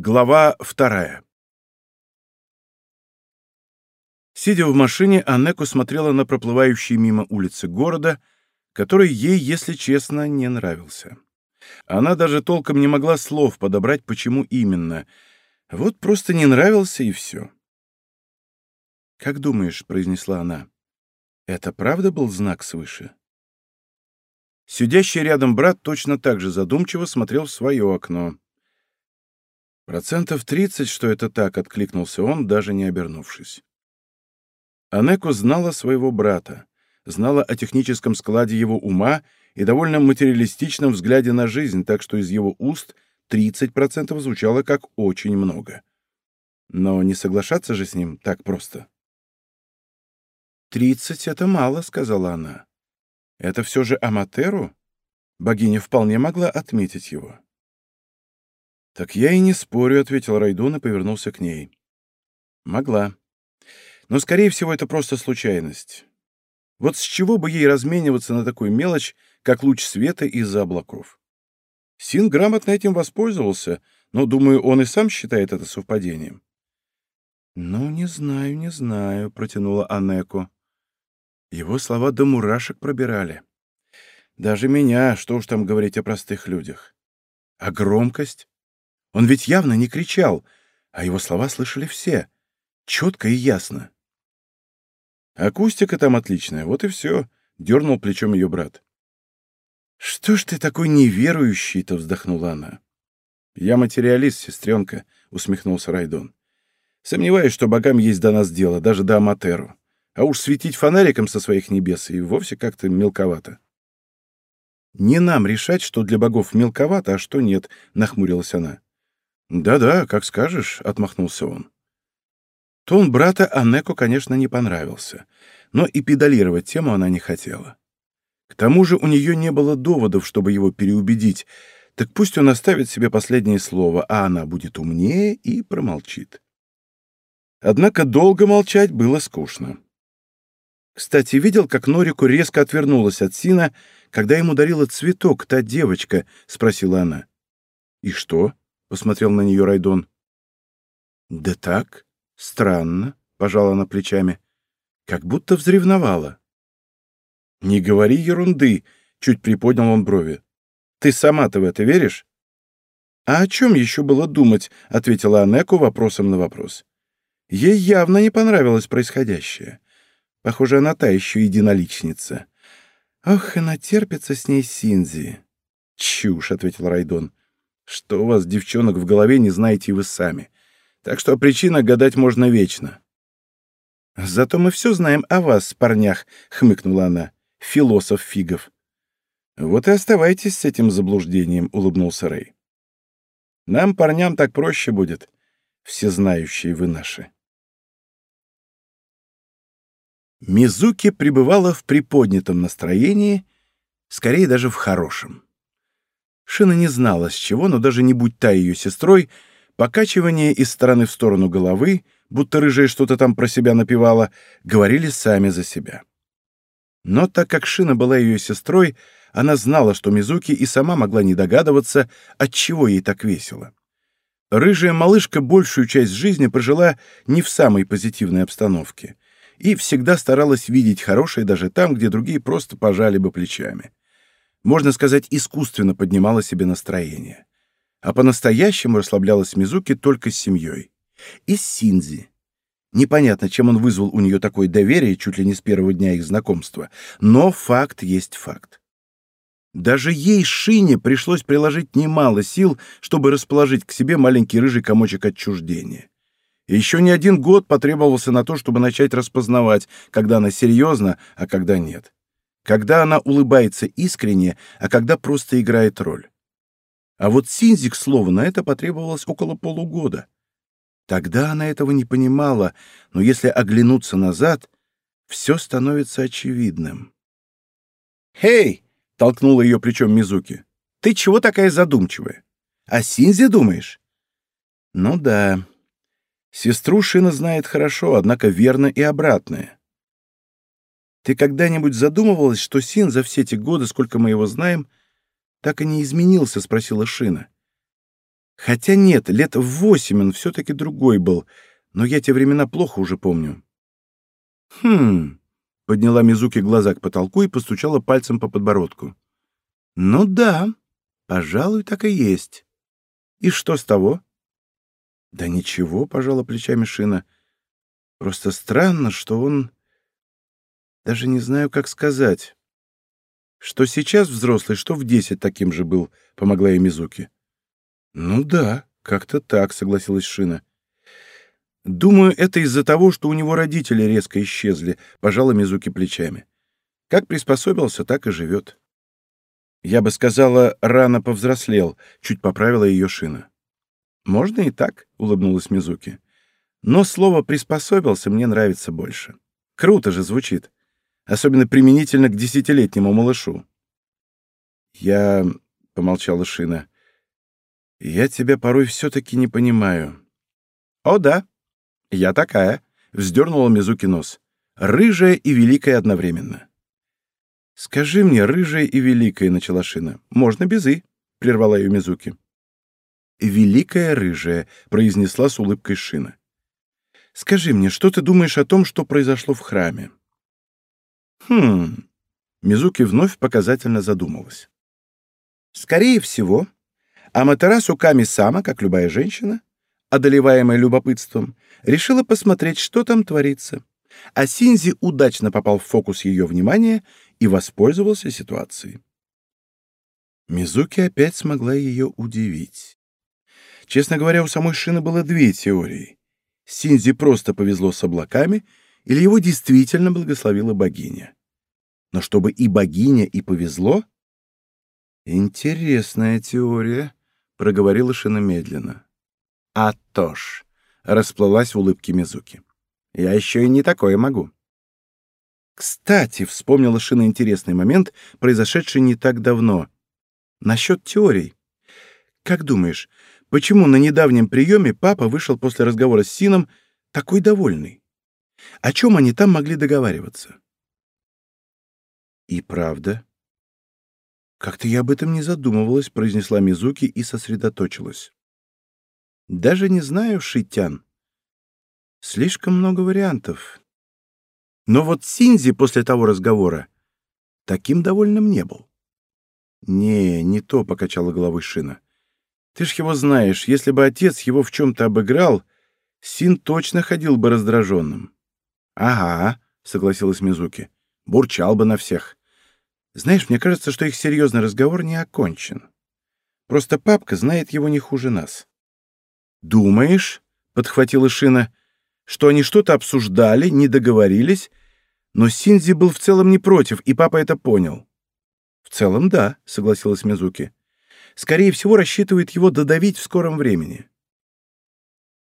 Глава вторая. Сидя в машине, Аннеку смотрела на проплывающие мимо улицы города, который ей, если честно, не нравился. Она даже толком не могла слов подобрать, почему именно. Вот просто не нравился, и все. «Как думаешь», — произнесла она, — «это правда был знак свыше?» Сидящий рядом брат точно так же задумчиво смотрел в свое окно. «Процентов тридцать, что это так», — откликнулся он, даже не обернувшись. Анеко знала своего брата, знала о техническом складе его ума и довольно материалистичном взгляде на жизнь, так что из его уст 30% звучало как очень много. Но не соглашаться же с ним так просто. «Тридцать — это мало», — сказала она. «Это все же Аматеру?» Богиня вполне могла отметить его. «Так я и не спорю», — ответил Райдун и повернулся к ней. «Могла. Но, скорее всего, это просто случайность. Вот с чего бы ей размениваться на такую мелочь, как луч света из-за облаков? Син грамотно этим воспользовался, но, думаю, он и сам считает это совпадением». «Ну, не знаю, не знаю», — протянула Анеко. Его слова до мурашек пробирали. Даже меня, что уж там говорить о простых людях. А громкость? Он ведь явно не кричал, а его слова слышали все. Четко и ясно. Акустика там отличная, вот и все, — дернул плечом ее брат. «Что ж ты такой неверующий-то?» — вздохнула она. «Я материалист, сестренка», — усмехнулся Райдон. «Сомневаюсь, что богам есть до нас дело, даже до Аматеру. А уж светить фонариком со своих небес и вовсе как-то мелковато». «Не нам решать, что для богов мелковато, а что нет», — нахмурилась она. «Да-да, как скажешь», — отмахнулся он. Тон брата Анеко, конечно, не понравился, но и педалировать тему она не хотела. К тому же у нее не было доводов, чтобы его переубедить, так пусть он оставит себе последнее слово, а она будет умнее и промолчит. Однако долго молчать было скучно. Кстати, видел, как Норику резко отвернулась от Сина, когда ему дарила цветок та девочка, — спросила она. — И что? — посмотрел на нее Райдон. «Да так, странно», — пожала она плечами, — «как будто взревновала». «Не говори ерунды», — чуть приподнял он брови. «Ты сама-то в это веришь?» «А о чем еще было думать?» — ответила Анеку вопросом на вопрос. Ей явно не понравилось происходящее. Похоже, она та еще единоличница. «Ох, и натерпится с ней Синзи». «Чушь», — ответил Райдон. Что у вас, девчонок, в голове, не знаете вы сами. Так что о причинах гадать можно вечно. «Зато мы все знаем о вас, парнях», — хмыкнула она. «Философ фигов». «Вот и оставайтесь с этим заблуждением», — улыбнулся Рэй. «Нам, парням, так проще будет. Всезнающие вы наши». Мизуки пребывала в приподнятом настроении, скорее даже в хорошем. Шина не знала с чего, но даже не будь та ее сестрой, покачивание из стороны в сторону головы, будто рыжая что-то там про себя напевала, говорили сами за себя. Но так как Шина была ее сестрой, она знала, что Мизуки и сама могла не догадываться, от чего ей так весело. Рыжая малышка большую часть жизни прожила не в самой позитивной обстановке и всегда старалась видеть хорошее даже там, где другие просто пожали бы плечами можно сказать, искусственно поднимала себе настроение. А по-настоящему расслаблялась Мизуки только с семьей. И с Синзи. Непонятно, чем он вызвал у нее такое доверие чуть ли не с первого дня их знакомства, но факт есть факт. Даже ей, Шине, пришлось приложить немало сил, чтобы расположить к себе маленький рыжий комочек отчуждения. И еще не один год потребовался на то, чтобы начать распознавать, когда она серьезна, а когда нет когда она улыбается искренне, а когда просто играет роль. А вот Синзи, к слову, на это потребовалось около полугода. Тогда она этого не понимала, но если оглянуться назад, все становится очевидным. «Хей!» — толкнула ее плечом Мизуки. «Ты чего такая задумчивая? О Синзи думаешь?» «Ну да. Сестру Шина знает хорошо, однако верно и обратное. Ты когда-нибудь задумывалась, что Син за все те годы, сколько мы его знаем, так и не изменился?» — спросила Шина. Хотя нет, лет в восемь он все-таки другой был, но я те времена плохо уже помню. Хм, подняла Мизуки глаза к потолку и постучала пальцем по подбородку. Ну да, пожалуй, так и есть. И что с того? Да ничего, пожала плечами Шина. Просто странно, что он... Даже не знаю, как сказать. Что сейчас взрослый, что в десять таким же был, помогла ей Мизуки. Ну да, как-то так, согласилась Шина. Думаю, это из-за того, что у него родители резко исчезли, пожала Мизуки плечами. Как приспособился, так и живет. Я бы сказала, рано повзрослел, чуть поправила ее Шина. Можно и так, улыбнулась Мизуки. Но слово «приспособился» мне нравится больше. Круто же звучит. Особенно применительно к десятилетнему малышу. Я... — помолчала Шина. Я тебя порой все-таки не понимаю. О, да, я такая, — вздернула Мизуки нос. Рыжая и великая одновременно. Скажи мне, рыжая и великая, — начала Шина. Можно без «и», — прервала ее Мизуки. «Великая рыжая», — произнесла с улыбкой Шина. «Скажи мне, что ты думаешь о том, что произошло в храме?» «Хм...» Мизуки вновь показательно задумалась. «Скорее всего, Аматерасу Ками-сама, как любая женщина, одолеваемая любопытством, решила посмотреть, что там творится. А Синзи удачно попал в фокус ее внимания и воспользовался ситуацией. Мизуки опять смогла ее удивить. Честно говоря, у самой Шины было две теории. Синзи просто повезло с облаками, или его действительно благословила богиня. Но чтобы и богиня, и повезло? Интересная теория проговорила Шина медленно. «А то ж!» — расплылась в улыбке Мизуки. «Я еще и не такое могу». «Кстати», — вспомнила Шина интересный момент, произошедший не так давно. «Насчет теорий. Как думаешь, почему на недавнем приеме папа вышел после разговора с Сином такой довольный? О чем они там могли договариваться?» «И правда», «Как-то я об этом не задумывалась», — произнесла Мизуки и сосредоточилась. «Даже не знаю, Шитян. Слишком много вариантов. Но вот Синзи после того разговора таким довольным не был». «Не, не то», — покачала головой Шина. «Ты ж его знаешь, если бы отец его в чем-то обыграл, Син точно ходил бы раздраженным». «Ага», — согласилась Мизуки, — «бурчал бы на всех». Знаешь, мне кажется, что их серьезный разговор не окончен. Просто папка знает его не хуже нас. «Думаешь?» — подхватила Шина, — что они что-то обсуждали, не договорились, но Синзи был в целом не против, и папа это понял. «В целом, да», — согласилась Мизуки. «Скорее всего, рассчитывает его додавить в скором времени».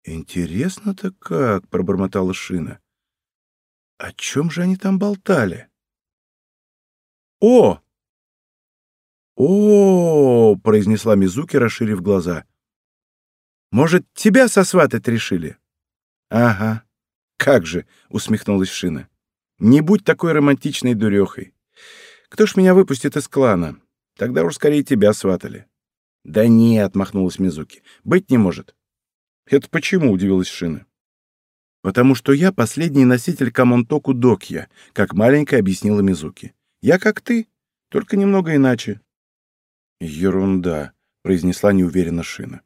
«Интересно-то как», — пробормотала Шина. «О чем же они там болтали?» «О!» «О!» — произнесла Мизуки, расширив глаза. «Может, тебя сосватать решили?» «Ага. Как же!» — усмехнулась Шина. «Не будь такой романтичной дурехой. Кто ж меня выпустит из клана? Тогда уж скорее тебя сватали». «Да не!» — отмахнулась Мизуки. «Быть не может». «Это почему?» — удивилась Шина. «Потому что я последний носитель Камонтоку Докья», как маленькая объяснила Мизуки. Я как ты, только немного иначе». «Ерунда», — произнесла неуверенно Шина.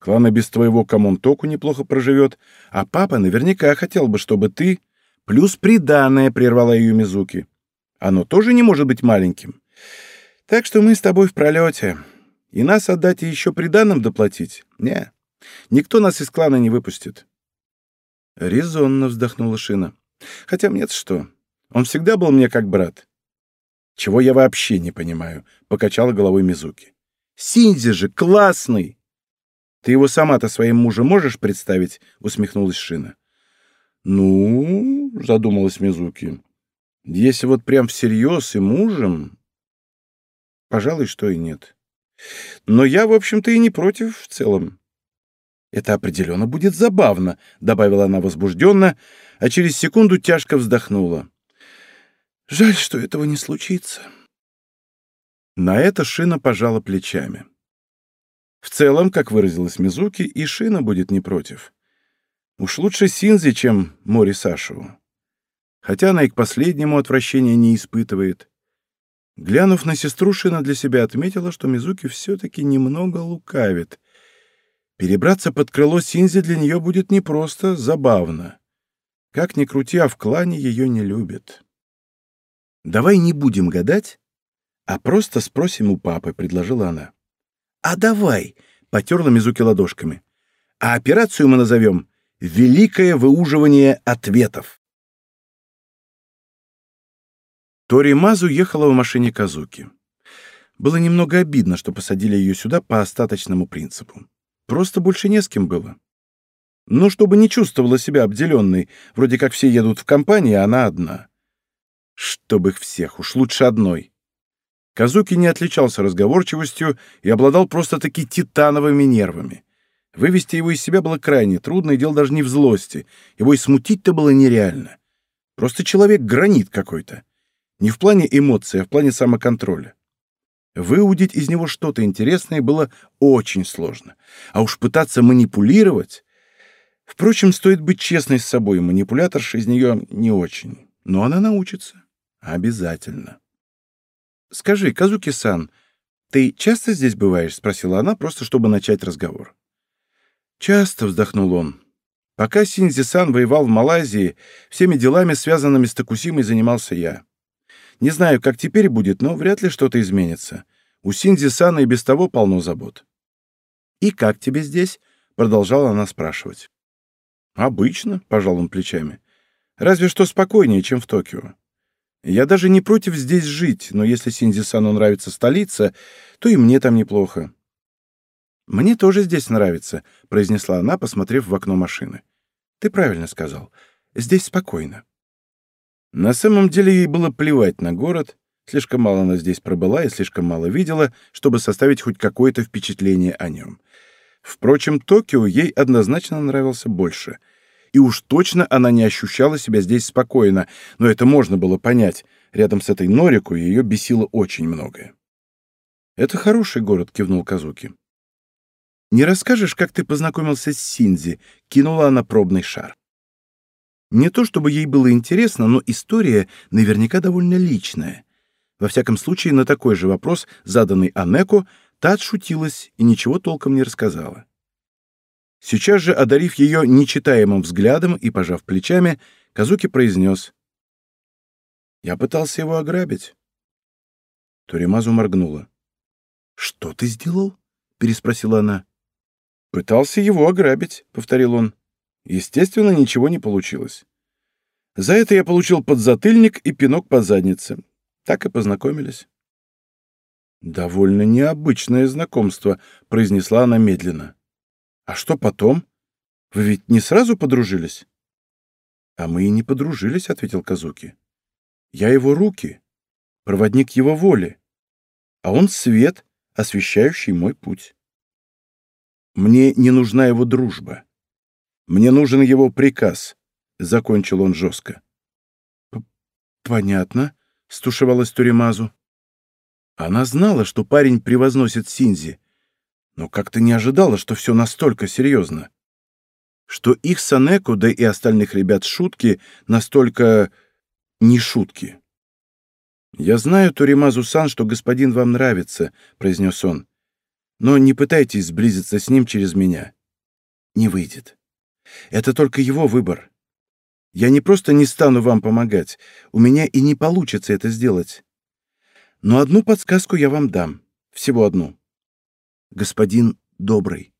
«Клан без твоего Камонтоку неплохо проживет, а папа наверняка хотел бы, чтобы ты...» «Плюс приданное», — прервала ее Мизуки. «Оно тоже не может быть маленьким. Так что мы с тобой в пролете. И нас отдать и еще приданным доплатить? Не, никто нас из клана не выпустит». Резонно вздохнула Шина. «Хотя мне что, он всегда был мне как брат. Чего я вообще не понимаю, покачала головой Мизуки. Синзи же классный. Ты его сама-то своим мужем можешь представить? усмехнулась Шина. Ну, задумалась Мизуки. Если вот прям всерьез и мужем, пожалуй, что и нет. Но я, в общем-то, и не против в целом. Это определенно будет забавно, добавила она возбужденно, а через секунду тяжко вздохнула. Жаль, что этого не случится. На это Шина пожала плечами. В целом, как выразилась Мизуки, и Шина будет не против. Уж лучше Синзи, чем Мори Сашеву. Хотя она и к последнему отвращения не испытывает. Глянув на сестру, Шина для себя отметила, что Мизуки все-таки немного лукавит. Перебраться под крыло Синзи для нее будет непросто, забавно. Как ни крути, а в клане ее не любят. «Давай не будем гадать, а просто спросим у папы», — предложила она. «А давай!» — потерла Мизуки ладошками. «А операцию мы назовем «Великое выуживание ответов». Тори Мазу ехала в машине Казуки. Было немного обидно, что посадили ее сюда по остаточному принципу. Просто больше не с кем было. Но чтобы не чувствовала себя обделенной, вроде как все едут в компании, а она одна. Чтоб их всех, уж лучше одной. Казуки не отличался разговорчивостью и обладал просто-таки титановыми нервами. Вывести его из себя было крайне трудно, и дело даже не в злости. Его и смутить-то было нереально. Просто человек гранит какой-то. Не в плане эмоций, а в плане самоконтроля. Выудить из него что-то интересное было очень сложно. А уж пытаться манипулировать... Впрочем, стоит быть честной с собой, манипуляторша из нее не очень. Но она научится. Обязательно. «Скажи, Казуки-сан, ты часто здесь бываешь?» — спросила она, просто чтобы начать разговор. «Часто», — вздохнул он. «Пока Синзи-сан воевал в Малайзии, всеми делами, связанными с Токусимой, занимался я. Не знаю, как теперь будет, но вряд ли что-то изменится. У Синзи-сана и без того полно забот. «И как тебе здесь?» — продолжала она спрашивать. «Обычно», — пожал он плечами. «Разве что спокойнее, чем в Токио. Я даже не против здесь жить, но если Синзи-сану нравится столица, то и мне там неплохо». «Мне тоже здесь нравится», — произнесла она, посмотрев в окно машины. «Ты правильно сказал. Здесь спокойно». На самом деле ей было плевать на город, слишком мало она здесь пробыла и слишком мало видела, чтобы составить хоть какое-то впечатление о нем. Впрочем, Токио ей однозначно нравился больше. И уж точно она не ощущала себя здесь спокойно, но это можно было понять. Рядом с этой Норику ее бесило очень многое. «Это хороший город», — кивнул Казуки. «Не расскажешь, как ты познакомился с Синзи?» — кинула она пробный шар. Не то чтобы ей было интересно, но история наверняка довольно личная. Во всяком случае, на такой же вопрос, заданный Анеко, та отшутилась и ничего толком не рассказала. Сейчас же, одарив ее нечитаемым взглядом и пожав плечами, Казуки произнес. «Я пытался его ограбить». Торимазу моргнула. «Что ты сделал?» — переспросила она. «Пытался его ограбить», — повторил он. Естественно, ничего не получилось. За это я получил подзатыльник и пинок по заднице. Так и познакомились. «Довольно необычное знакомство», — произнесла она медленно. «А что потом? Вы ведь не сразу подружились?» «А мы и не подружились», — ответил Казуки. «Я его руки, проводник его воли, а он свет, освещающий мой путь. Мне не нужна его дружба. Мне нужен его приказ», — закончил он жестко. «Понятно», — стушевалась Туримазу. Она знала, что парень превозносит Синзи, но как-то не ожидала, что все настолько серьезно. Что их Санеку, да и остальных ребят шутки, настолько... не шутки. «Я знаю, Туримазу-сан, что господин вам нравится», — произнес он. «Но не пытайтесь сблизиться с ним через меня. Не выйдет». Это только его выбор. Я не просто не стану вам помогать, у меня и не получится это сделать. Но одну подсказку я вам дам. Всего одну. Господин добрый.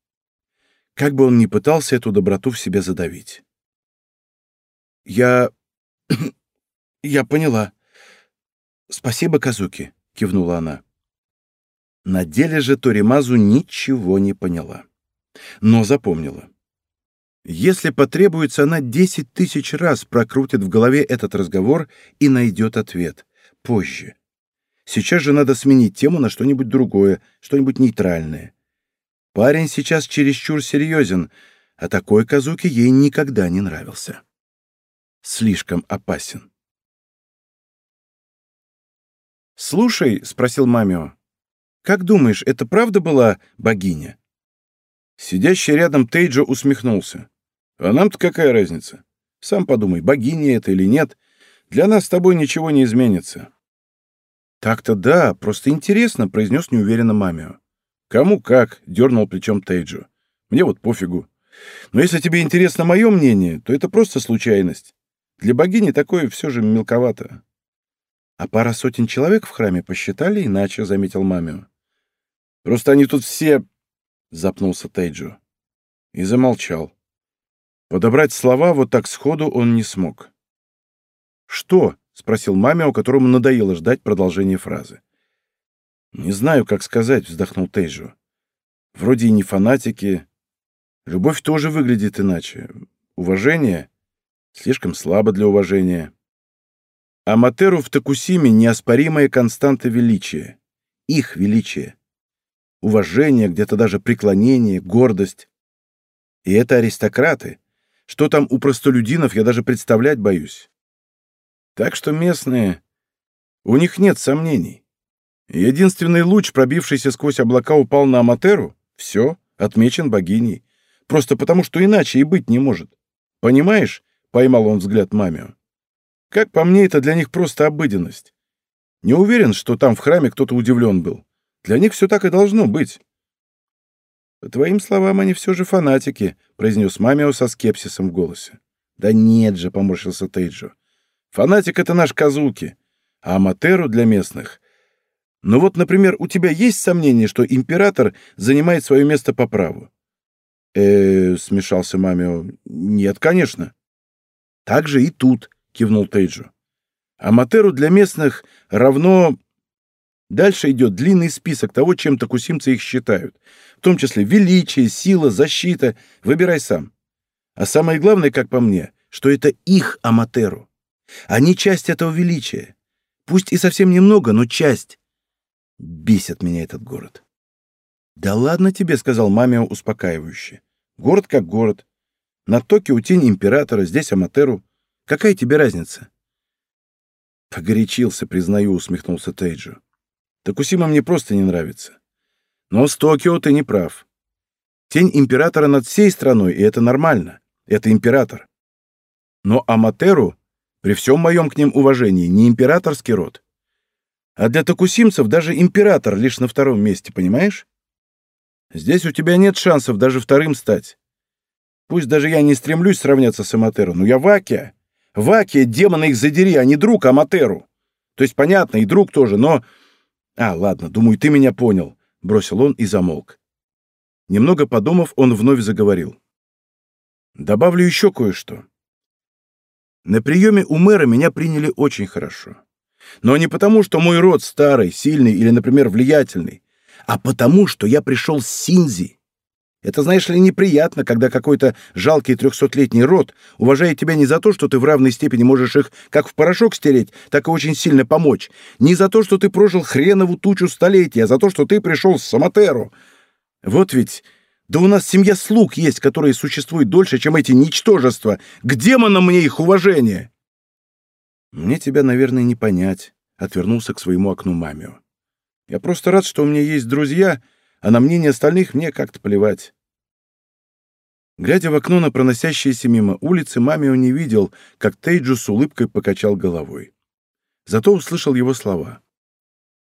Как бы он ни пытался эту доброту в себе задавить. Я... я поняла. Спасибо, Казуки, кивнула она. На деле же Торимазу ничего не поняла. Но запомнила. Если потребуется, она десять тысяч раз прокрутит в голове этот разговор и найдет ответ. Позже. Сейчас же надо сменить тему на что-нибудь другое, что-нибудь нейтральное. Парень сейчас чересчур серьезен, а такой Казуки ей никогда не нравился. Слишком опасен. «Слушай», — спросил Мамио, — «как думаешь, это правда была богиня?» Сидящий рядом Тейджо усмехнулся. «А нам-то какая разница? Сам подумай, богиня это или нет, для нас с тобой ничего не изменится». «Так-то да, просто интересно», — произнес неуверенно Мамио. «Кому как», — дернул плечом Тейджо. «Мне вот пофигу. Но если тебе интересно мое мнение, то это просто случайность. Для богини такое все же мелковато». «А пара сотен человек в храме посчитали иначе», — заметил Мамио. «Просто они тут все...» — запнулся Тейджо. И замолчал. Подобрать слова вот так сходу он не смог. «Что?» — спросил Мамио, которому надоело ждать продолжения фразы. «Не знаю, как сказать», — вздохнул Тейджо. «Вроде и не фанатики. Любовь тоже выглядит иначе. Уважение слишком слабо для уважения. Аматеру в Такусиме неоспоримая константа величия. Их величие. Уважение, где-то даже преклонение, гордость. И это аристократы. Что там у простолюдинов, я даже представлять боюсь. Так что местные... У них нет сомнений. Единственный луч, пробившийся сквозь облака, упал на Аматеру. Все, отмечен богиней. Просто потому, что иначе и быть не может. Понимаешь? Поймал он взгляд Мамио. Как по мне, это для них просто обыденность. Не уверен, что там в храме кто-то удивлен был. Для них все так и должно быть. «По твоим словам, они все же фанатики», — произнес Мамио со скепсисом в голосе. «Да нет же», — поморщился Тейджо. «Фанатик — это наш Казуки, а Аматеру для местных ну вот, например, у тебя есть сомнение, что император занимает свое место по праву? э смешался Мамио. Нет, конечно. Так же и тут, кивнул Тейджо. Аматеру для местных равно... Дальше идет длинный список того, чем такусимцы их считают. В том числе величие, сила, защита. Выбирай сам. А самое главное, как по мне, что это их Аматеру. Они часть этого величия. Пусть и совсем немного, но часть. Бесит меня этот город. «Да ладно тебе», — сказал Мамио успокаивающе. «Город как город. На Токио тень императора, здесь Аматеру. Какая тебе разница?» «Погорячился, признаю», — усмехнулся Тейджо. «Такусима мне просто не нравится. Но с Токио ты не прав. Тень императора над всей страной, и это нормально. Это император. Но Аматеру, при всем моем к ним уважении, не императорский род. А для токусимцев даже император лишь на втором месте, понимаешь? Здесь у тебя нет шансов даже вторым стать. Пусть даже я не стремлюсь сравняться с Аматеру, но я Вакия. Вакия, демона их задери, а не друг Аматеру. То есть, понятно, и друг тоже, но... А, ладно, думаю, ты меня понял, — бросил он и замолк. Немного подумав, он вновь заговорил. Добавлю еще кое-что. На приеме у мэра меня приняли очень хорошо. Но не потому, что мой род старый, сильный или, например, влиятельный, а потому, что я пришел с Синзи. Это, знаешь ли, неприятно, когда какой-то жалкий трехсотлетний род уважает тебя не за то, что ты в равной степени можешь их как в порошок стереть, так и очень сильно помочь, не за то, что ты прожил хренову тучу столетий, а за то, что ты пришел с Самотеру. Вот ведь... Да у нас семья слуг есть, которые существуют дольше, чем эти ничтожества. К демонам мне их уважение!» «Мне тебя, наверное, не понять», — отвернулся к своему окну Мамио. «Я просто рад, что у меня есть друзья, а на мнение остальных мне как-то плевать». Глядя в окно на проносящиеся мимо улицы, Мамио не видел, как Тейджу с улыбкой покачал головой. Зато услышал его слова.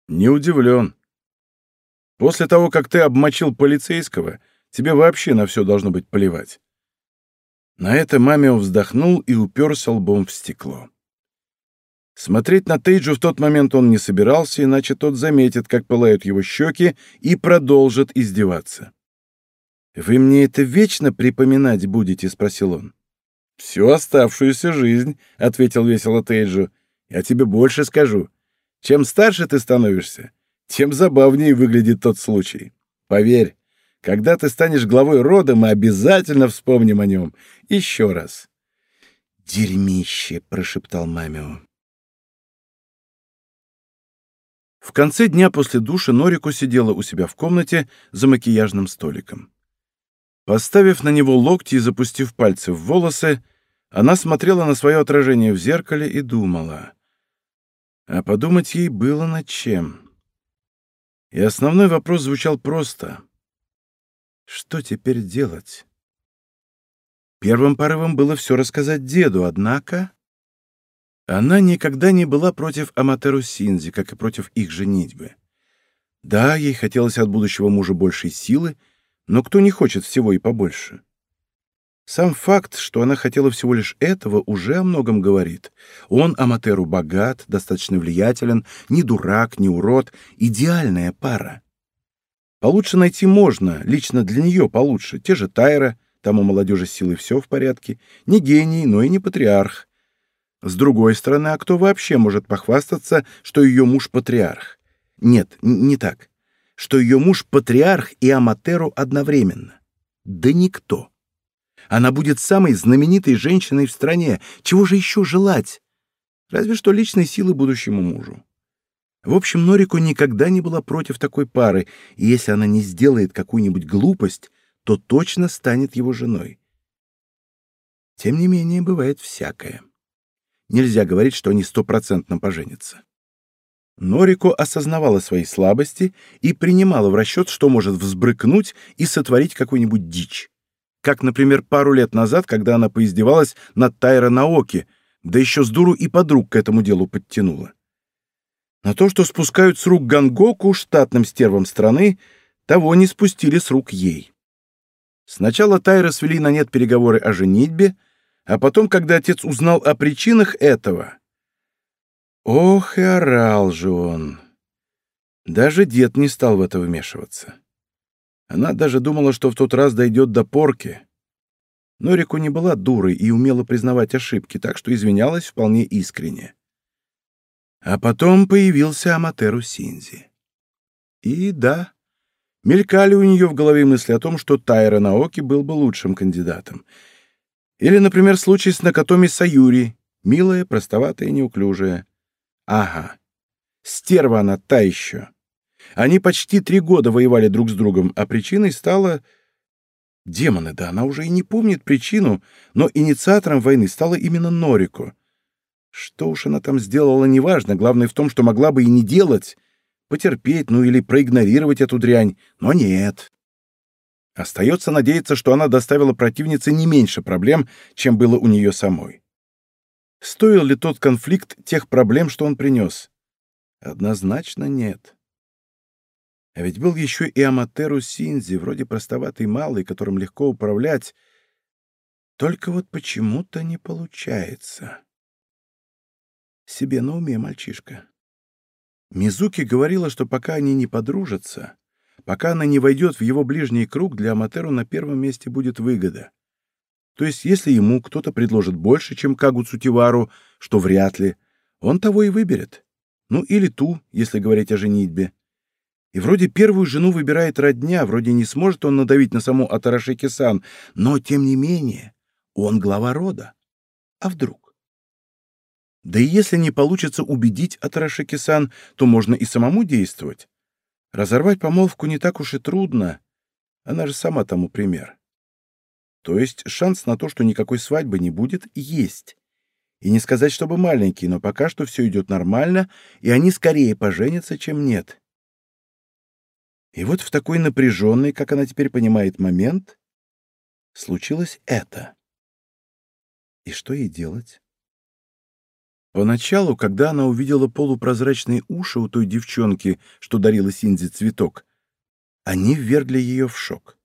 «Не удивлен. После того, как ты обмочил полицейского, тебе вообще на все должно быть плевать». На это Мамио вздохнул и уперся лбом в стекло. Смотреть на Тейджу в тот момент он не собирался, иначе тот заметит, как пылают его щеки, и продолжит издеваться. «Вы мне это вечно припоминать будете?» — спросил он. «Всю оставшуюся жизнь», — ответил весело Тейджу. «Я тебе больше скажу. Чем старше ты становишься, тем забавнее выглядит тот случай. Поверь, когда ты станешь главой рода, мы обязательно вспомним о нем. Еще раз». «Дерьмище», — прошептал Мамио. В конце дня после душа Норико сидела у себя в комнате за макияжным столиком. Поставив на него локти и запустив пальцы в волосы, она смотрела на свое отражение в зеркале и думала. А подумать ей было над чем. И основной вопрос звучал просто. Что теперь делать? Первым порывом было все рассказать деду, однако... Она никогда не была против Аматеру Синзи, как и против их женитьбы. Да, ей хотелось от будущего мужа большей силы, но кто не хочет всего и побольше? Сам факт, что она хотела всего лишь этого, уже о многом говорит. Он, Аматеру, богат, достаточно влиятелен, не дурак, не урод, идеальная пара. Получше найти можно, лично для нее получше. Те же Тайра, там у молодежи с силой все в порядке, не гений, но и не патриарх. С другой стороны, а кто вообще может похвастаться, что ее муж патриарх? Нет, не так. Что ее муж патриарх и Аматеру одновременно. Да никто. Она будет самой знаменитой женщиной в стране. Чего же еще желать? Разве что личной силы будущему мужу. В общем, Норико никогда не была против такой пары, и если она не сделает какую-нибудь глупость, то точно станет его женой. Тем не менее, бывает всякое нельзя говорить, что они стопроцентно поженятся. Норико осознавала свои слабости и принимала в расчет, что может взбрыкнуть и сотворить какую-нибудь дичь. Как, например, пару лет назад, когда она поиздевалась над Тайро Наоки, да еще с дуру и подруг к этому делу подтянула. На то, что спускают с рук Гангоку штатным стервам страны, того не спустили с рук ей. Сначала Тайра свели на нет переговоры о женитьбе, а потом, когда отец узнал о причинах этого... Ох, и орал же он. Даже дед не стал в это вмешиваться. Она даже думала, что в тот раз дойдет до порки. Но Рику не была дурой и умела признавать ошибки, так что извинялась вполне искренне. А потом появился Аматеру Синзи. И да, мелькали у нее в голове мысли о том, что Тайра Наоки был бы лучшим кандидатом — или, например, случай с Накатоми Саюри. Милая, простоватая, неуклюжая. Ага. Стерва она та еще. Они почти три года воевали друг с другом, а причиной стала... Демоны, да, она уже и не помнит причину, но инициатором войны стала именно Норику. Что уж она там сделала, неважно, главное в том, что могла бы и не делать. Потерпеть, ну или проигнорировать эту дрянь, но нет. Остается надеяться, что она доставила противнице не меньше проблем, чем было у нее самой. Стоил ли тот конфликт тех проблем, что он принес? Однозначно нет. А ведь был еще и Аматеру Синзи, вроде простоватый малый, которым легко управлять. Только вот почему-то не получается. Себе на уме, мальчишка. Мизуки говорила, что пока они не подружатся, Пока она не войдет в его ближний круг, для Аматеру на первом месте будет выгода. То есть, если ему кто-то предложит больше, чем Кагу Цутивару, что вряд ли, он того и выберет. Ну, или ту, если говорить о женитьбе. И вроде первую жену выбирает родня, вроде не сможет он надавить на саму Атарашики-сан, но, тем не менее, он глава рода. А вдруг? Да и если не получится убедить Атарашики-сан, то можно и самому действовать. Разорвать помолвку не так уж и трудно. Она же сама тому пример. То есть шанс на то, что никакой свадьбы не будет, есть. И не сказать, чтобы маленький, но пока что все идет нормально, и они скорее поженятся, чем нет. И вот в такой напряженный, как она теперь понимает, момент случилось это. И что ей делать? Поначалу, когда она увидела полупрозрачные уши у той девчонки, что дарила Синзи цветок, они ввергли ее в шок.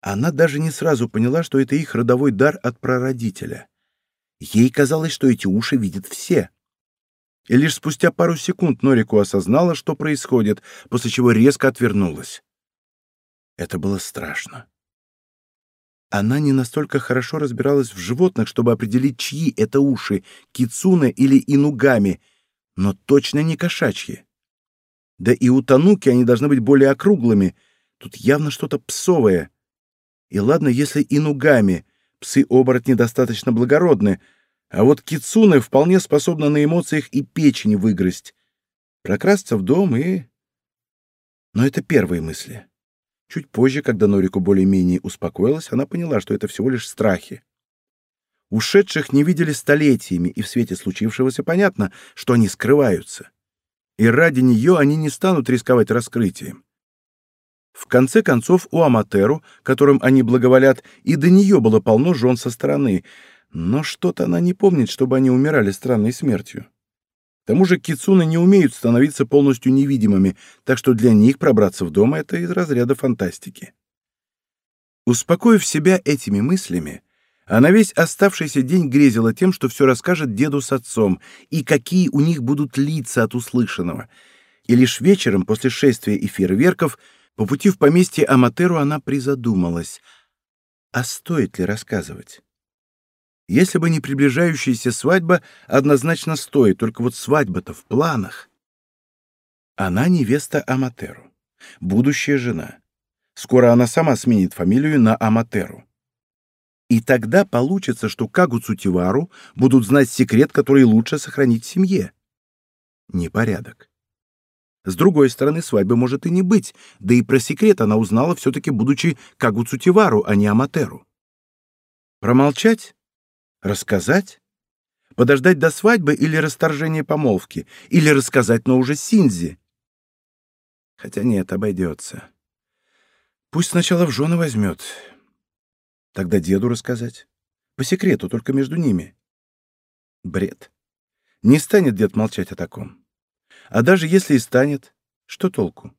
Она даже не сразу поняла, что это их родовой дар от прародителя. Ей казалось, что эти уши видят все. И лишь спустя пару секунд Норику осознала, что происходит, после чего резко отвернулась. Это было страшно. Она не настолько хорошо разбиралась в животных, чтобы определить, чьи это уши, кицуне или инугами, но точно не кошачьи. Да и у тануки они должны быть более округлыми, тут явно что-то псовое. И ладно, если инугами, псы-оборотни достаточно благородны, а вот кицуне вполне способны на эмоциях и печень выгрызть. Прокрасться в дом и... Но это первые мысли. Чуть позже, когда Норику более-менее успокоилась, она поняла, что это всего лишь страхи. Ушедших не видели столетиями, и в свете случившегося понятно, что они скрываются. И ради нее они не станут рисковать раскрытием. В конце концов, у Аматеру, которым они благоволят, и до нее было полно жен со стороны, но что-то она не помнит, чтобы они умирали странной смертью. К тому же кицуны не умеют становиться полностью невидимыми, так что для них пробраться в дом — это из разряда фантастики. Успокоив себя этими мыслями, она весь оставшийся день грезила тем, что все расскажет деду с отцом, и какие у них будут лица от услышанного. И лишь вечером, после шествия и фейерверков, по пути в поместье Аматеру она призадумалась. А стоит ли рассказывать? Если бы не приближающаяся свадьба, однозначно стоит, только вот свадьба-то в планах. Она невеста Аматеру, будущая жена. Скоро она сама сменит фамилию на Аматеру. И тогда получится, что Кагу Цутивару будут знать секрет, который лучше сохранить в семье. Непорядок. С другой стороны, свадьбы может и не быть, да и про секрет она узнала все-таки, будучи Кагу Цутивару, а не Аматеру. Промолчать? Рассказать? Подождать до свадьбы или расторжения помолвки? Или рассказать, но уже Синзи? Хотя нет, обойдется. Пусть сначала в жены возьмет. Тогда деду рассказать. По секрету, только между ними. Бред. Не станет дед молчать о таком. А даже если и станет, что толку?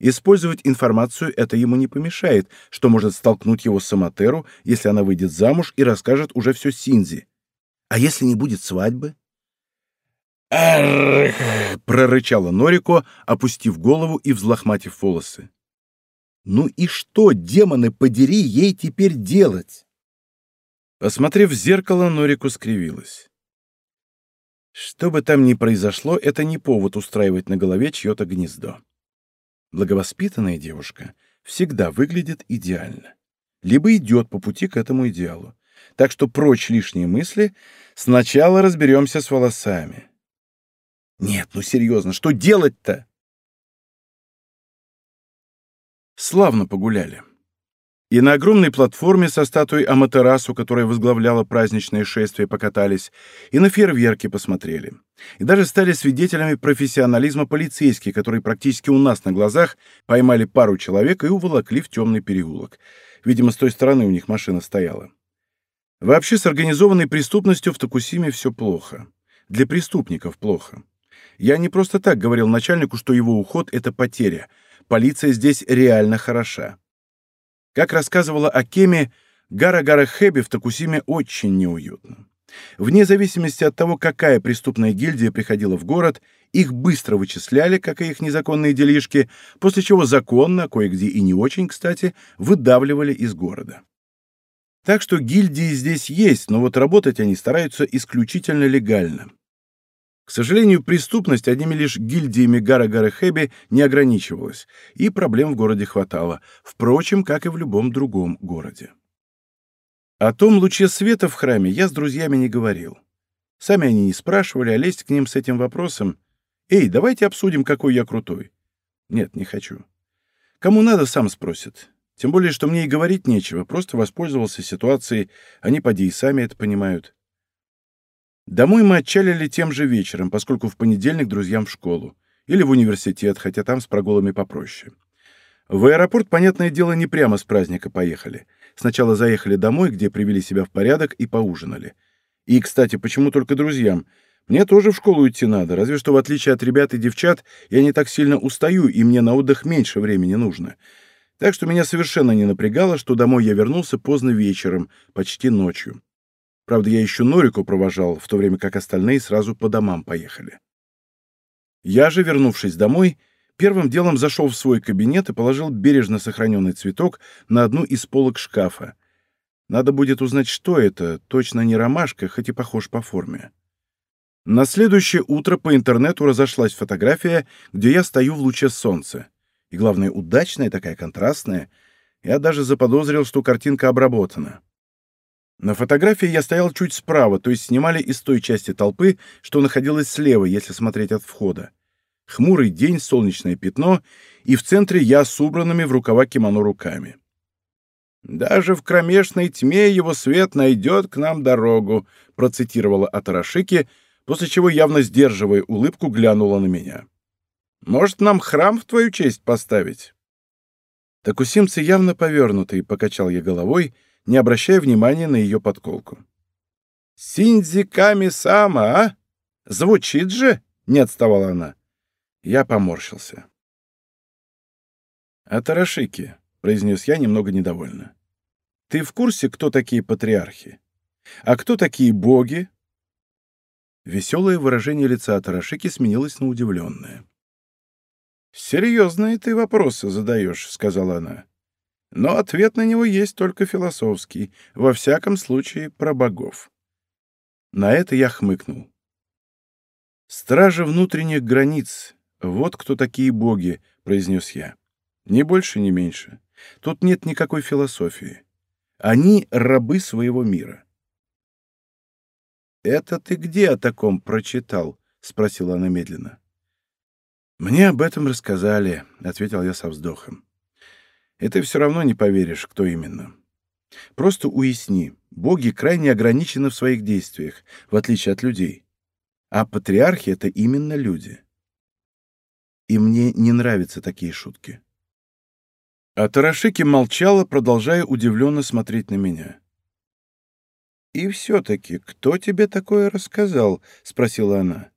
Использовать информацию это ему не помешает, что может столкнуть его с Аматеру, если она выйдет замуж и расскажет уже все Синзи. А если не будет свадьбы? «Эх!» — прорычала Норико, опустив голову и взлохматив волосы. Ну и что, демоны, подери, ей теперь делать? Посмотрев в зеркало, Норику скривилась. Что бы там ни произошло, это не повод устраивать на голове чье-то гнездо. Благовоспитанная девушка всегда выглядит идеально. Либо идет по пути к этому идеалу. Так что прочь лишние мысли, сначала разберемся с волосами. Нет, ну серьезно, что делать-то? Славно погуляли. И на огромной платформе со статуей Аматерасу, которая возглавляла праздничное шествие, покатались, и на фейерверки посмотрели. И даже стали свидетелями профессионализма полицейских, которые практически у нас на глазах поймали пару человек и уволокли в темный переулок. Видимо, с той стороны у них машина стояла. Вообще с организованной преступностью в Токусиме все плохо. Для преступников плохо. Я не просто так говорил начальнику, что его уход — это потеря — полиция здесь реально хороша. Как рассказывала Акеми, Гара-Гара Хэби в Токусиме очень неуютно. Вне зависимости от того, какая преступная гильдия приходила в город, их быстро вычисляли, как и их незаконные делишки, после чего законно, кое-где и не очень, кстати, выдавливали из города. Так что гильдии здесь есть, но вот работать они стараются исключительно легально. К сожалению, преступность одними лишь гильдиями Гара-Гара-Хэби не ограничивалась, и проблем в городе хватало, впрочем, как и в любом другом городе. О том луче света в храме я с друзьями не говорил. Сами они не спрашивали, а лезть к ним с этим вопросом «Эй, давайте обсудим, какой я крутой». Нет, не хочу. Кому надо, сам спросит. Тем более, что мне и говорить нечего, просто воспользовался ситуацией, они поди и сами это понимают. Домой мы отчалили тем же вечером, поскольку в понедельник друзьям в школу. Или в университет, хотя там с прогулами попроще. В аэропорт, понятное дело, не прямо с праздника поехали. Сначала заехали домой, где привели себя в порядок и поужинали. И, кстати, почему только друзьям? Мне тоже в школу идти надо, разве что в отличие от ребят и девчат, я не так сильно устаю, и мне на отдых меньше времени нужно. Так что меня совершенно не напрягало, что домой я вернулся поздно вечером, почти ночью. Правда, я еще Норику провожал, в то время как остальные сразу по домам поехали. Я же, вернувшись домой, первым делом зашел в свой кабинет и положил бережно сохраненный цветок на одну из полок шкафа. Надо будет узнать, что это, точно не ромашка, хоть и похож по форме. На следующее утро по интернету разошлась фотография, где я стою в луче солнца. И, главное, удачная такая, контрастная. Я даже заподозрил, что картинка обработана. На фотографии я стоял чуть справа, то есть снимали из той части толпы, что находилась слева, если смотреть от входа. Хмурый день, солнечное пятно, и в центре я с убранными в рукава кимоно руками. «Даже в кромешной тьме его свет найдет к нам дорогу», процитировала Атарашики, после чего, явно сдерживая улыбку, глянула на меня. «Может, нам храм в твою честь поставить?» Такусимцы явно повернутые, покачал я головой, не обращая внимания на ее подколку. «Синдзи Ками-сама, а? Звучит же!» — не отставала она. Я поморщился. «Атарашики», — произнес я немного недовольно. «Ты в курсе, кто такие патриархи? А кто такие боги?» Веселое выражение лица Атарашики сменилось на удивленное. «Серьезные ты вопросы задаешь», — сказала она. «Но ответ на него есть только философский, во всяком случае про богов». На это я хмыкнул. «Стражи внутренних границ, вот кто такие боги», — произнес я. «Ни больше, ни меньше. Тут нет никакой философии. Они — рабы своего мира». «Это ты где о таком прочитал?» — спросила она медленно. «Мне об этом рассказали», — ответил я со вздохом. «И ты все равно не поверишь, кто именно. Просто уясни, боги крайне ограничены в своих действиях, в отличие от людей. А патриархи — это именно люди. И мне не нравятся такие шутки». А Тарашики молчала, продолжая удивленно смотреть на меня. «И все-таки, кто тебе такое рассказал?» — спросила она.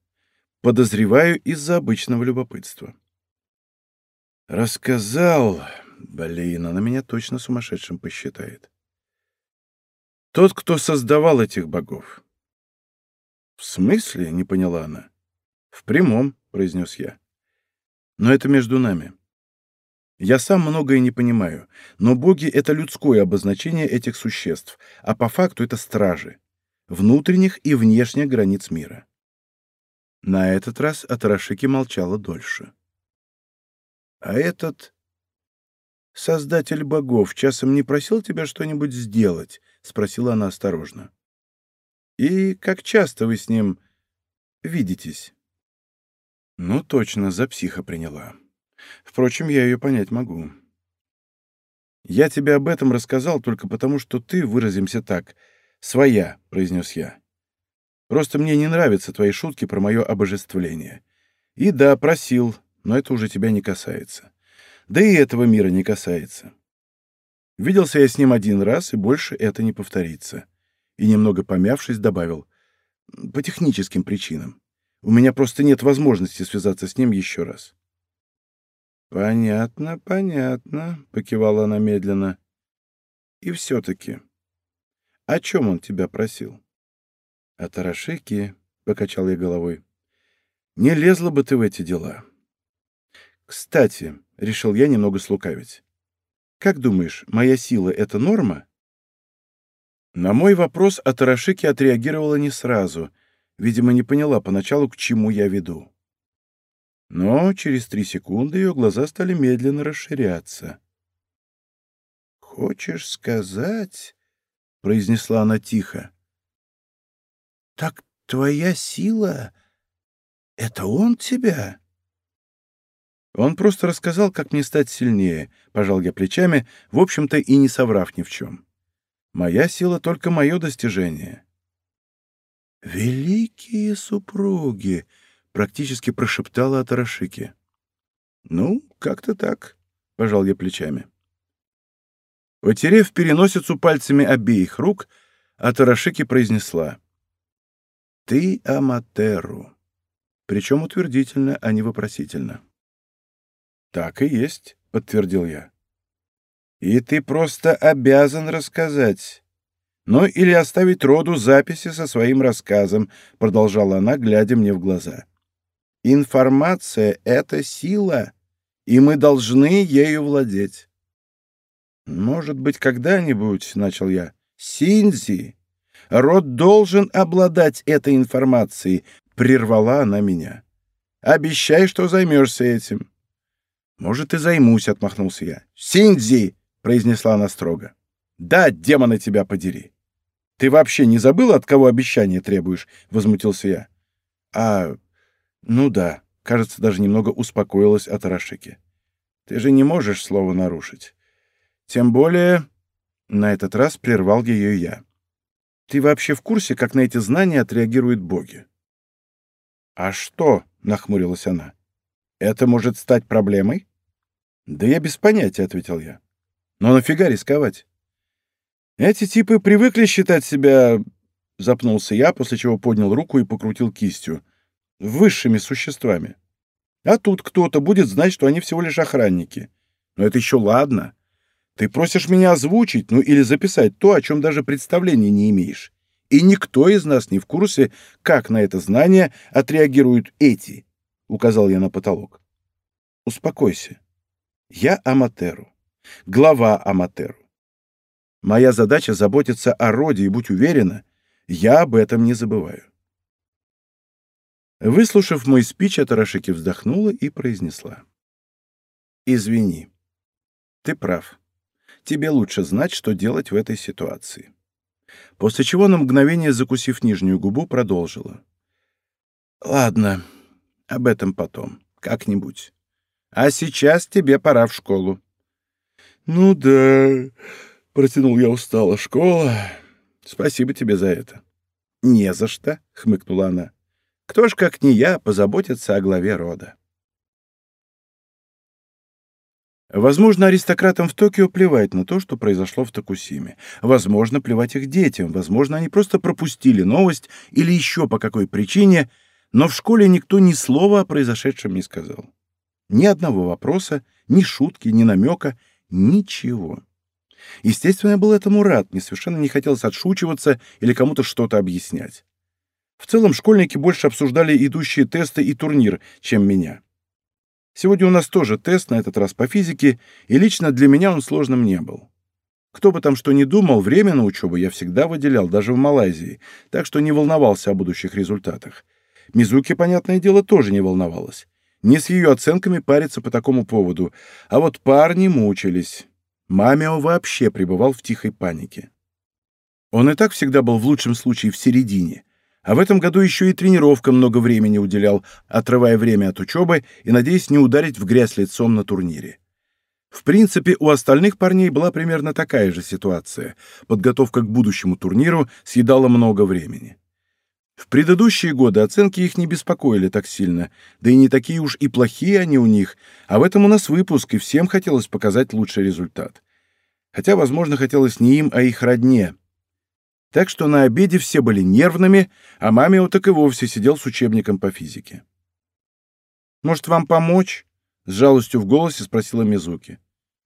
Подозреваю из-за обычного любопытства. Рассказал... Блин, она меня точно сумасшедшим посчитает. Тот, кто создавал этих богов. В смысле? — не поняла она. В прямом, — произнес я. Но это между нами. Я сам многое не понимаю, но боги — это людское обозначение этих существ, а по факту это стражи, внутренних и внешних границ мира. На этот раз Атарашики молчала дольше. «А этот создатель богов часом не просил тебя что-нибудь сделать?» — спросила она осторожно. «И как часто вы с ним видитесь?» «Ну, точно, за психа приняла. Впрочем, я ее понять могу. Я тебе об этом рассказал только потому, что ты, выразимся так, своя», — произнес я. Просто мне не нравятся твои шутки про мое обожествление. И да, просил, но это уже тебя не касается. Да и этого мира не касается. Виделся я с ним один раз, и больше это не повторится. И немного помявшись, добавил. По техническим причинам. У меня просто нет возможности связаться с ним еще раз. «Понятно, понятно», — покивала она медленно. «И все-таки, о чем он тебя просил?» А Тарашеки, — покачал я головой, — не лезла бы ты в эти дела. Кстати, — решил я немного слукавить, — как думаешь, моя сила — это норма? На мой вопрос Атарашики отреагировала не сразу, видимо, не поняла поначалу, к чему я веду. Но через три секунды ее глаза стали медленно расширяться. «Хочешь сказать?» — произнесла она тихо. Так твоя сила — это он тебя? Он просто рассказал, как мне стать сильнее, пожал я плечами, в общем-то и не соврав ни в чем. Моя сила — только мое достижение. «Великие супруги!» — практически прошептала Атарашики. «Ну, как-то так», — пожал я плечами. Потерев переносицу пальцами обеих рук, Атарашики произнесла. «Ты Аматеру». Причем утвердительно, а не вопросительно. «Так и есть», — подтвердил я. «И ты просто обязан рассказать. Ну или оставить роду записи со своим рассказом», — продолжала она, глядя мне в глаза. «Информация — это сила, и мы должны ею владеть». «Может быть, когда-нибудь», — начал я, — «Синзи, Род должен обладать этой информацией, прервала она меня. Обещай, что займешься этим. Может, и займусь, отмахнулся я. Синдзи, произнесла она строго. Да, демона тебя подери. Ты вообще не забыл, от кого обещание требуешь? возмутился я. А, ну да, кажется, даже немного успокоилась от Рашики. Ты же не можешь слово нарушить. Тем более, на этот раз прервал ее я. Ты вообще в курсе, как на эти знания отреагируют боги? А что? нахмурилась она. Это может стать проблемой? «Да я без понятия», — ответил я. «Но нафига рисковать?» «Эти типы привыкли считать себя...» — запнулся я, после чего поднял руку и покрутил кистью. «Высшими существами. А тут кто-то будет знать, что они всего лишь охранники. Но это еще ладно. Ты просишь меня озвучить, ну или записать то, о чем даже представления не имеешь. И никто из нас не в курсе, как на это знание отреагируют эти», — указал я на потолок. «Успокойся. Я Аматеру. Глава Аматеру. Моя задача заботиться о роде, и будь уверена, я об этом не забываю. Выслушав мой спич, Атарашики вздохнула и произнесла. «Извини. Ты прав. Тебе лучше знать, что делать в этой ситуации». После чего на мгновение, закусив нижнюю губу, продолжила. «Ладно, об этом потом, как-нибудь. А сейчас тебе пора в школу». «Ну да», — протянул я устало, — «школа. Спасибо тебе за это». «Не за что», — хмыкнула она. Кто ж, как не я, позаботится о главе рода? Возможно, аристократам в Токио плевать на то, что произошло в Токусиме. Возможно, плевать их детям. Возможно, они просто пропустили новость или еще по какой причине, но в школе никто ни слова о произошедшем не сказал. Ни одного вопроса, ни шутки, ни намека, ничего. Естественно, я был этому рад, мне совершенно не хотелось отшучиваться или кому-то что-то объяснять. В целом школьники больше обсуждали идущие тесты и турнир, чем меня. Сегодня у нас тоже тест, на этот раз по физике, и лично для меня он сложным не был. Кто бы там что ни думал, время на учебу я всегда выделял, даже в Малайзии, так что не волновался о будущих результатах. Мизуки, понятное дело, тоже не волновалась. Не с ее оценками париться по такому поводу, а вот парни мучились. Мамио вообще пребывал в тихой панике. Он и так всегда был в лучшем случае в середине — а в этом году еще и тренировкам много времени уделял, отрывая время от учебы и надеясь не ударить в грязь лицом на турнире. В принципе, у остальных парней была примерно такая же ситуация. Подготовка к будущему турниру съедала много времени. В предыдущие годы оценки их не беспокоили так сильно, да и не такие уж и плохие они у них, а в этом у нас выпуск, и всем хотелось показать лучший результат. Хотя, возможно, хотелось не им, а их родне — так что на обеде все были нервными, а маме так и вовсе сидел с учебником по физике. «Может, вам помочь?» — с жалостью в голосе спросила Мизуки.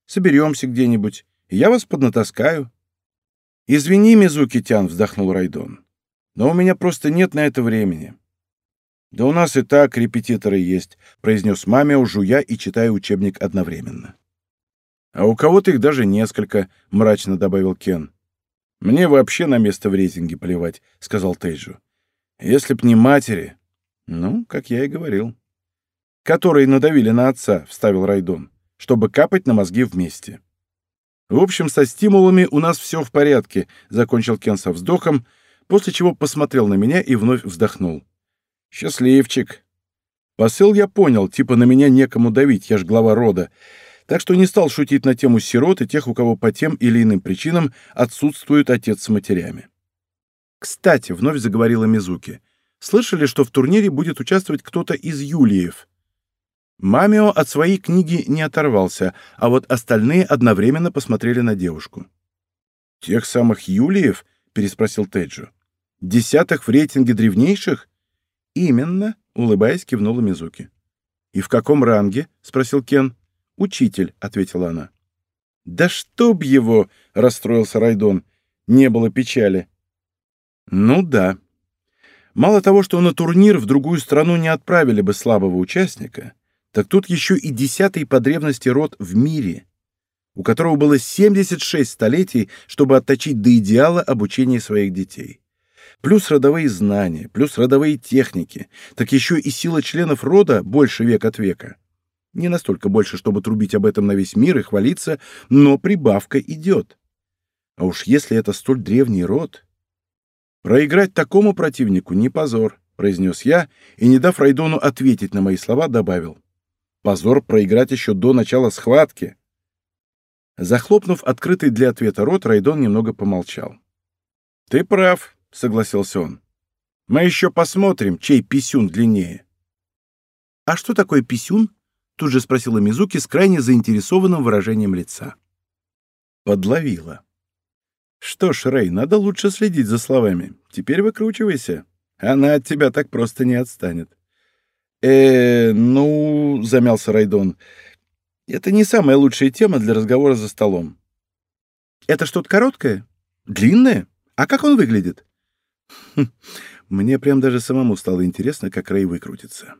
«Соберемся где-нибудь, и я вас поднатаскаю». «Извини, Мизуки-тян», — вздохнул Райдон. «Но у меня просто нет на это времени». «Да у нас и так репетиторы есть», — произнес маме, жуя и читая учебник одновременно. «А у кого-то их даже несколько», — мрачно добавил Кен. «Мне вообще на место в рейтинге плевать», — сказал Тейджу. «Если б не матери...» «Ну, как я и говорил». «Которые надавили на отца», — вставил Райдон, «чтобы капать на мозги вместе». «В общем, со стимулами у нас все в порядке», — закончил Кен со вздохом, после чего посмотрел на меня и вновь вздохнул. «Счастливчик». Посыл я понял, типа на меня некому давить, я ж глава рода, так что не стал шутить на тему сирот и тех, у кого по тем или иным причинам отсутствует отец с матерями. «Кстати», — вновь заговорила Мизуки, — «слышали, что в турнире будет участвовать кто-то из Юлиев?» Мамио от своей книги не оторвался, а вот остальные одновременно посмотрели на девушку. «Тех самых Юлиев?» — переспросил Теджу. «Десятых в рейтинге древнейших?» «Именно», — улыбаясь, кивнула Мизуки. «И в каком ранге?» — спросил Кен. «Учитель», — ответила она. «Да чтоб его!» — расстроился Райдон. Не было печали. «Ну да. Мало того, что на турнир в другую страну не отправили бы слабого участника, так тут еще и десятый по древности род в мире, у которого было 76 столетий, чтобы отточить до идеала обучение своих детей. Плюс родовые знания, плюс родовые техники, так еще и сила членов рода больше век от века. Не настолько больше, чтобы трубить об этом на весь мир и хвалиться, но прибавка идет. А уж если это столь древний род... Проиграть такому противнику не позор, произнес я, и, не дав Райдону ответить на мои слова, добавил. Позор проиграть еще до начала схватки. Захлопнув открытый для ответа рот, Райдон немного помолчал. «Ты прав», — согласился он. «Мы еще посмотрим, чей писюн длиннее». «А что такое писюн?» Тут же спросила Мизуки с крайне заинтересованным выражением лица. Подловила. Что ж, Рэй, надо лучше следить за словами. Теперь выкручивайся. Она от тебя так просто не отстанет. э ну, замялся Райдон. Это не самая лучшая тема для разговора за столом. Это что-то короткое? Длинное? А как он выглядит? Хм, мне прям даже самому стало интересно, как Рэй выкрутится.